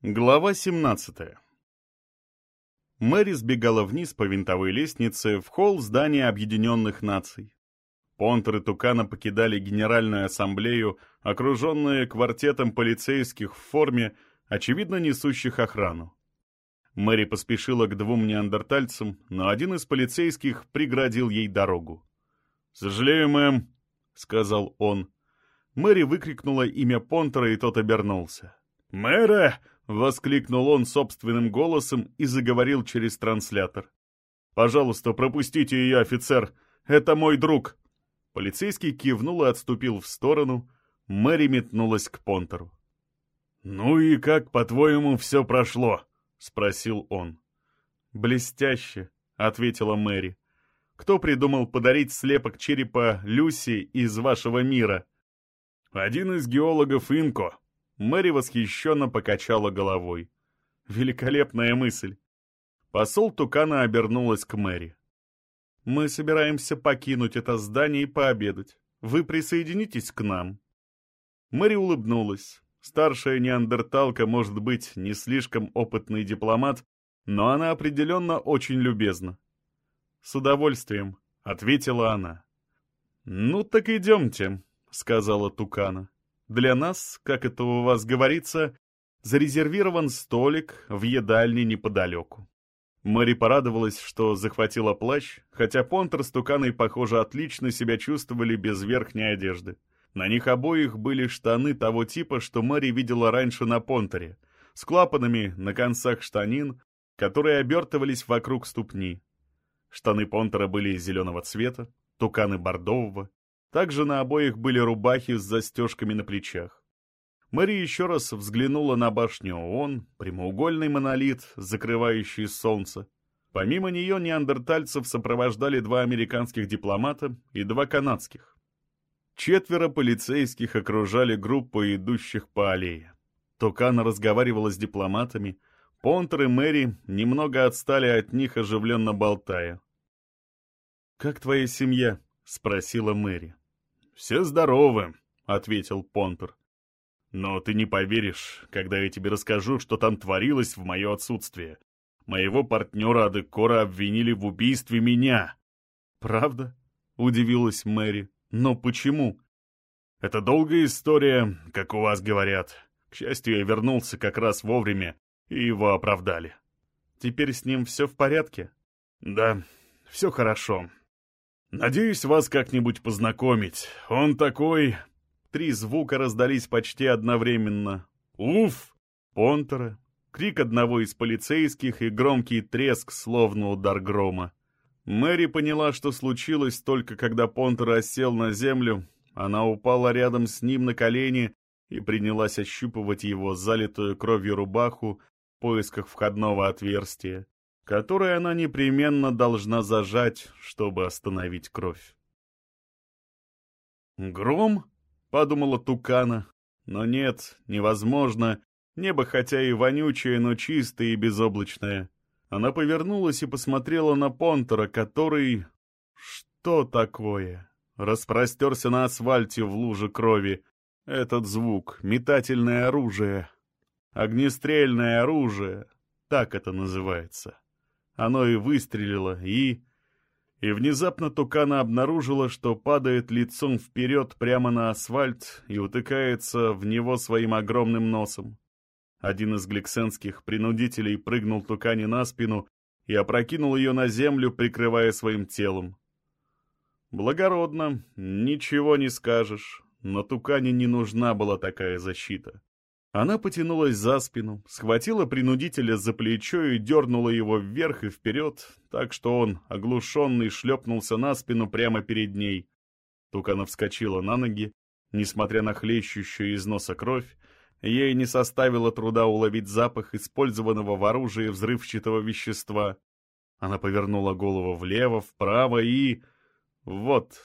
Глава 17 Мэри сбегала вниз по винтовой лестнице в холл здания Объединенных Наций. Понтер и Тукана покидали Генеральную Ассамблею, окруженные квартетом полицейских в форме, очевидно несущих охрану. Мэри поспешила к двум неандертальцам, но один из полицейских преградил ей дорогу. «Сожалею, мэм», — сказал он. Мэри выкрикнула имя Понтера, и тот обернулся. «Мэра!» — воскликнул он собственным голосом и заговорил через транслятор. «Пожалуйста, пропустите ее, офицер! Это мой друг!» Полицейский кивнул и отступил в сторону. Мэри метнулась к Понтеру. «Ну и как, по-твоему, все прошло?» — спросил он. «Блестяще», — ответила Мэри. «Кто придумал подарить слепок черепа Люси из вашего мира?» «Один из геологов Инко», Мэри восхищенно покачала головой. Великолепная мысль. Посол Тукана обернулась к Мэри. «Мы собираемся покинуть это здание и пообедать. Вы присоединитесь к нам?» Мэри улыбнулась. Старшая неандерталка может быть не слишком опытный дипломат, но она определенно очень любезна. «С удовольствием», — ответила она. «Ну так идемте», — сказала Тукана. Для нас, как это у вас говорится, зарезервирован столик в едальне неподалеку. Мэри порадовалась, что захватила плащ, хотя Понтер с Туканой, похоже, отлично себя чувствовали без верхней одежды. На них обоих были штаны того типа, что Мэри видела раньше на Понтере, с клапанами на концах штанин, которые обертывались вокруг ступни. Штаны Понтера были зеленого цвета, туканы бордового, также на обоих были рубахи с застежками на плечах. Мэри еще раз взглянула на башню ООН, прямоугольный монолит, закрывающий солнце. Помимо нее неандертальцев сопровождали два американских дипломата и два канадских. Четверо полицейских окружали группу идущих по аллее. Токана разговаривала с дипломатами, Понтер и Мэри немного отстали от них, оживленно болтая. «Как твоя семья?» — спросила Мэри. «Все здоровы», — ответил Понтер. «Но ты не поверишь, когда я тебе расскажу, что там творилось в мое отсутствие. Моего партнера Адекора обвинили в убийстве меня». «Правда?» — удивилась Мэри. «Но почему?» «Это долгая история, как у вас говорят. К счастью, я вернулся как раз вовремя, и его оправдали». «Теперь с ним все в порядке?» «Да, все хорошо. «Надеюсь вас как-нибудь познакомить. Он такой...» Три звука раздались почти одновременно. «Уф!» Понтера, крик одного из полицейских и громкий треск, словно удар грома. Мэри поняла, что случилось только когда Понтер осел на землю. Она упала рядом с ним на колени и принялась ощупывать его залитую кровью рубаху в поисках входного отверстия которое она непременно должна зажать, чтобы остановить кровь. «Гром?» — подумала Тукана. Но нет, невозможно. Небо хотя и вонючее, но чистое и безоблачное. Она повернулась и посмотрела на Понтера, который... Что такое? Распростерся на асфальте в луже крови. Этот звук — метательное оружие. Огнестрельное оружие. Так это называется. Оно и выстрелило, и... И внезапно Тукана обнаружила, что падает лицом вперед прямо на асфальт и утыкается в него своим огромным носом. Один из гликсенских принудителей прыгнул Тукане на спину и опрокинул ее на землю, прикрывая своим телом. Благородно, ничего не скажешь, но Тукане не нужна была такая защита. Она потянулась за спину, схватила принудителя за плечо и дернула его вверх и вперед, так что он, оглушенный, шлепнулся на спину прямо перед ней. Тукана вскочила на ноги, несмотря на хлещущую из носа кровь, ей не составило труда уловить запах использованного в оружии взрывчатого вещества. Она повернула голову влево, вправо и... Вот,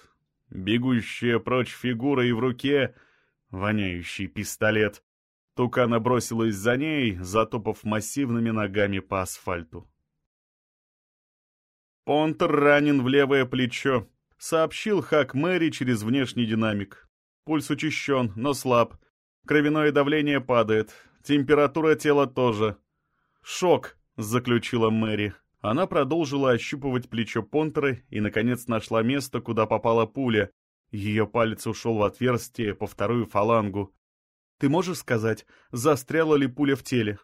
бегущая прочь фигура и в руке воняющий пистолет. Тукана бросилась за ней, затопав массивными ногами по асфальту. «Понтер ранен в левое плечо», — сообщил Хак Мэри через внешний динамик. «Пульс учащен, но слаб. Кровяное давление падает. Температура тела тоже. «Шок», — заключила Мэри. Она продолжила ощупывать плечо Понтера и, наконец, нашла место, куда попала пуля. Ее палец ушел в отверстие по вторую фалангу. «Ты можешь сказать, застряла ли пуля в теле?»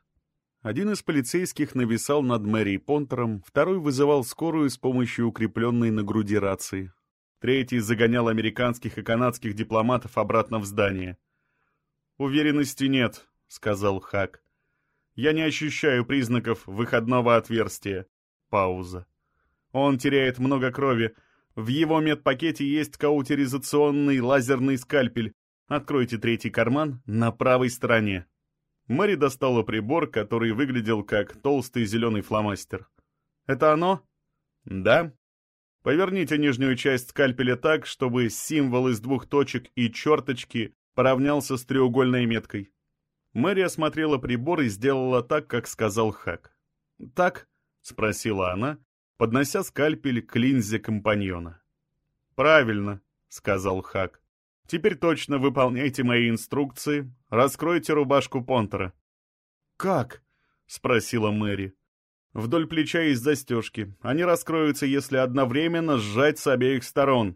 Один из полицейских нависал над Мэри Понтером, второй вызывал скорую с помощью укрепленной на груди рации. Третий загонял американских и канадских дипломатов обратно в здание. «Уверенности нет», — сказал Хак. «Я не ощущаю признаков выходного отверстия. Пауза. Он теряет много крови. В его медпакете есть каутеризационный лазерный скальпель. Откройте третий карман на правой стороне. Мэри достала прибор, который выглядел как толстый зеленый фломастер. «Это оно?» «Да». Поверните нижнюю часть скальпеля так, чтобы символ из двух точек и черточки поравнялся с треугольной меткой. Мэри осмотрела прибор и сделала так, как сказал Хак. «Так?» — спросила она, поднося скальпель к линзе компаньона. «Правильно», — сказал Хак. «Теперь точно выполняйте мои инструкции. Раскройте рубашку Понтера». «Как?» — спросила Мэри. «Вдоль плеча есть застежки. Они раскроются, если одновременно сжать с обеих сторон».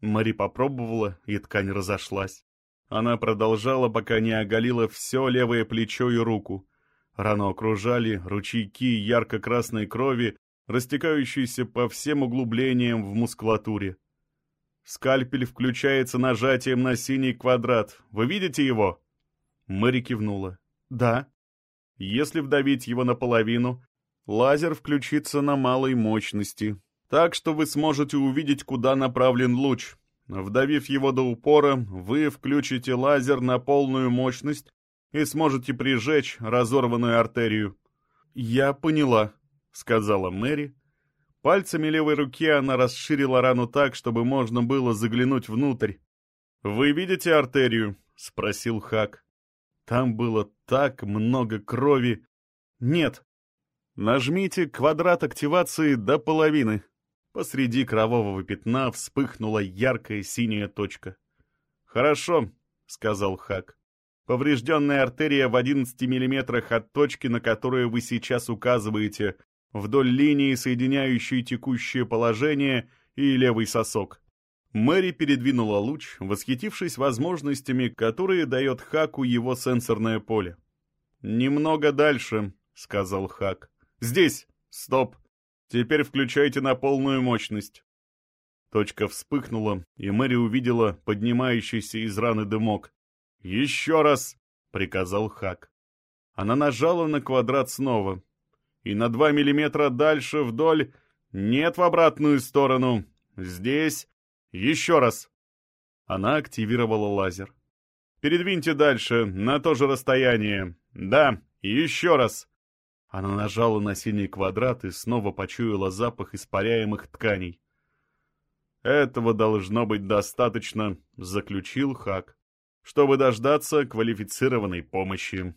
Мэри попробовала, и ткань разошлась. Она продолжала, пока не оголила все левое плечо и руку. Рану окружали ручейки ярко-красной крови, растекающиеся по всем углублениям в мускулатуре. Скальпель включается нажатием на синий квадрат. Вы видите его? Мэри кивнула. Да. Если вдавить его наполовину, лазер включится на малой мощности, так что вы сможете увидеть, куда направлен луч. Вдавив его до упора, вы включите лазер на полную мощность и сможете прижечь разорванную артерию. «Я поняла», — сказала Мэри. Пальцами левой руки она расширила рану так, чтобы можно было заглянуть внутрь. «Вы видите артерию?» — спросил Хак. Там было так много крови. «Нет». «Нажмите квадрат активации до половины». Посреди кровавого пятна вспыхнула яркая синяя точка. «Хорошо», — сказал Хак. Поврежденная артерия в 11 миллиметрах от точки, на которую вы сейчас указываете, вдоль линии, соединяющей текущее положение и левый сосок. Мэри передвинула луч, восхитившись возможностями, которые дает Хаку его сенсорное поле. «Немного дальше», — сказал Хак. «Здесь! Стоп! Теперь включайте на полную мощность». Точка вспыхнула, и Мэри увидела поднимающийся из раны дымок. «Еще раз!» — приказал Хак. Она нажала на квадрат снова. И на два миллиметра дальше вдоль «нет» в обратную сторону. Здесь. Еще раз. Она активировала лазер. «Передвиньте дальше, на то же расстояние. Да, еще раз». Она нажала на синий квадрат и снова почуяла запах испаряемых тканей. «Этого должно быть достаточно», — заключил Хак чтобы дождаться квалифицированной помощи.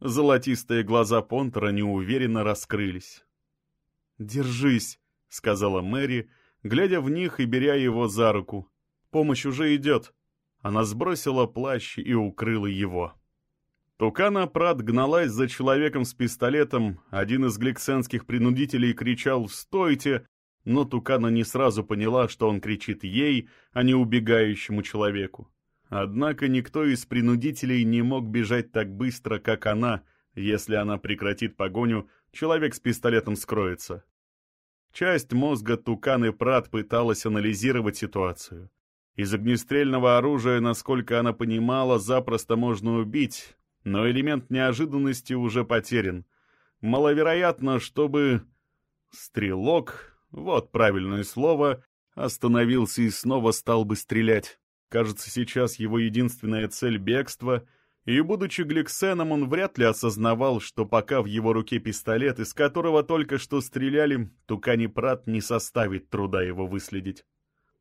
Золотистые глаза Понтера неуверенно раскрылись. «Держись», — сказала Мэри, глядя в них и беря его за руку. «Помощь уже идет». Она сбросила плащ и укрыла его. Тукана Прат гналась за человеком с пистолетом, один из гликсенских принудителей кричал «Стойте!», но Тукана не сразу поняла, что он кричит ей, а не убегающему человеку. Однако никто из принудителей не мог бежать так быстро, как она. Если она прекратит погоню, человек с пистолетом скроется. Часть мозга Тукан и Прат пыталась анализировать ситуацию. Из огнестрельного оружия, насколько она понимала, запросто можно убить, но элемент неожиданности уже потерян. Маловероятно, чтобы... Стрелок, вот правильное слово, остановился и снова стал бы стрелять. Кажется, сейчас его единственная цель — бегство, и, будучи Гликсеном, он вряд ли осознавал, что пока в его руке пистолет, из которого только что стреляли, Тукани Прат не составит труда его выследить.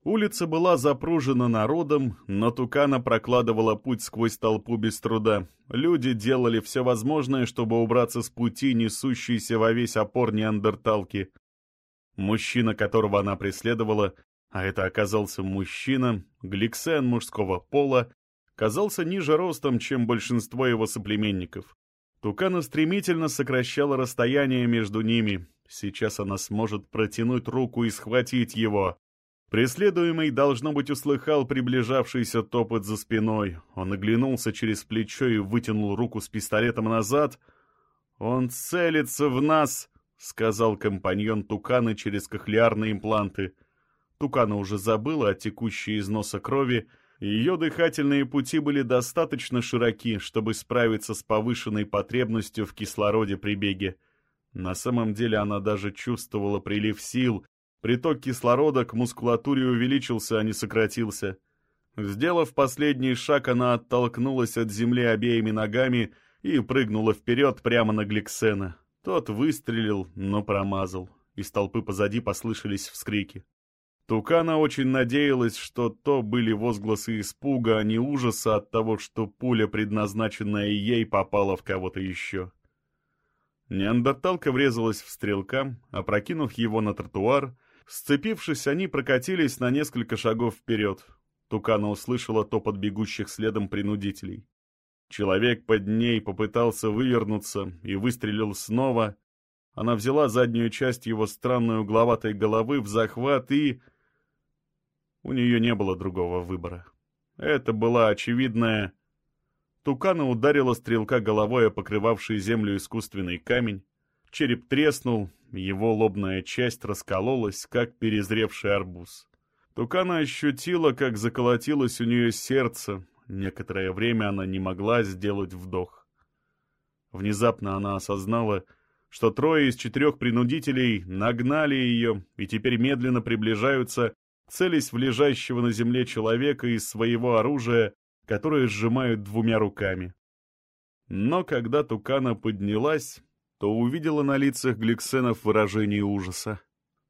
Улица была запружена народом, но Тукана прокладывала путь сквозь толпу без труда. Люди делали все возможное, чтобы убраться с пути, несущейся во весь опор неандерталки. Мужчина, которого она преследовала, а это оказался мужчина, гликсен мужского пола, казался ниже ростом, чем большинство его соплеменников. Тукана стремительно сокращала расстояние между ними. Сейчас она сможет протянуть руку и схватить его. Преследуемый, должно быть, услыхал приближавшийся топот за спиной. Он оглянулся через плечо и вытянул руку с пистолетом назад. «Он целится в нас!» — сказал компаньон Туканы через кохлеарные импланты. Тукана уже забыла о текущей из носа крови, и ее дыхательные пути были достаточно широки, чтобы справиться с повышенной потребностью в кислороде при беге. На самом деле она даже чувствовала прилив сил, приток кислорода к мускулатуре увеличился, а не сократился. Сделав последний шаг, она оттолкнулась от земли обеими ногами и прыгнула вперед прямо на Гликсена. Тот выстрелил, но промазал. Из толпы позади послышались вскрики. Тукана очень надеялась, что то были возгласы испуга, а не ужаса от того, что пуля, предназначенная ей, попала в кого-то еще. Неандерталка врезалась в стрелка, опрокинув его на тротуар. Сцепившись, они прокатились на несколько шагов вперед. Тукана услышала топот бегущих следом принудителей. Человек под ней попытался вывернуться и выстрелил снова. Она взяла заднюю часть его странной угловатой головы в захват и... У нее не было другого выбора. Это была очевидная... Тукана ударила стрелка головой о покрывавший землю искусственный камень. Череп треснул, его лобная часть раскололась, как перезревший арбуз. Тукана ощутила, как заколотилось у нее сердце, Некоторое время она не могла сделать вдох. Внезапно она осознала, что трое из четырех принудителей нагнали ее и теперь медленно приближаются, целясь в лежащего на земле человека из своего оружия, которое сжимают двумя руками. Но когда Тукана поднялась, то увидела на лицах гликсенов выражение ужаса.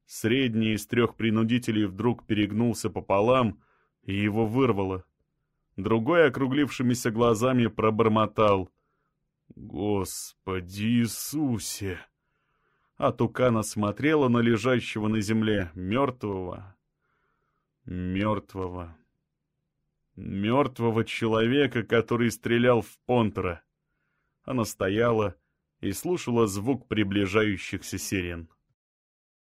Средний из трех принудителей вдруг перегнулся пополам, и его вырвало. Другой, округлившимися глазами, пробормотал. «Господи Иисусе!» А Тукана смотрела на лежащего на земле мертвого, мертвого, мертвого человека, который стрелял в Понтера. Она стояла и слушала звук приближающихся сирен.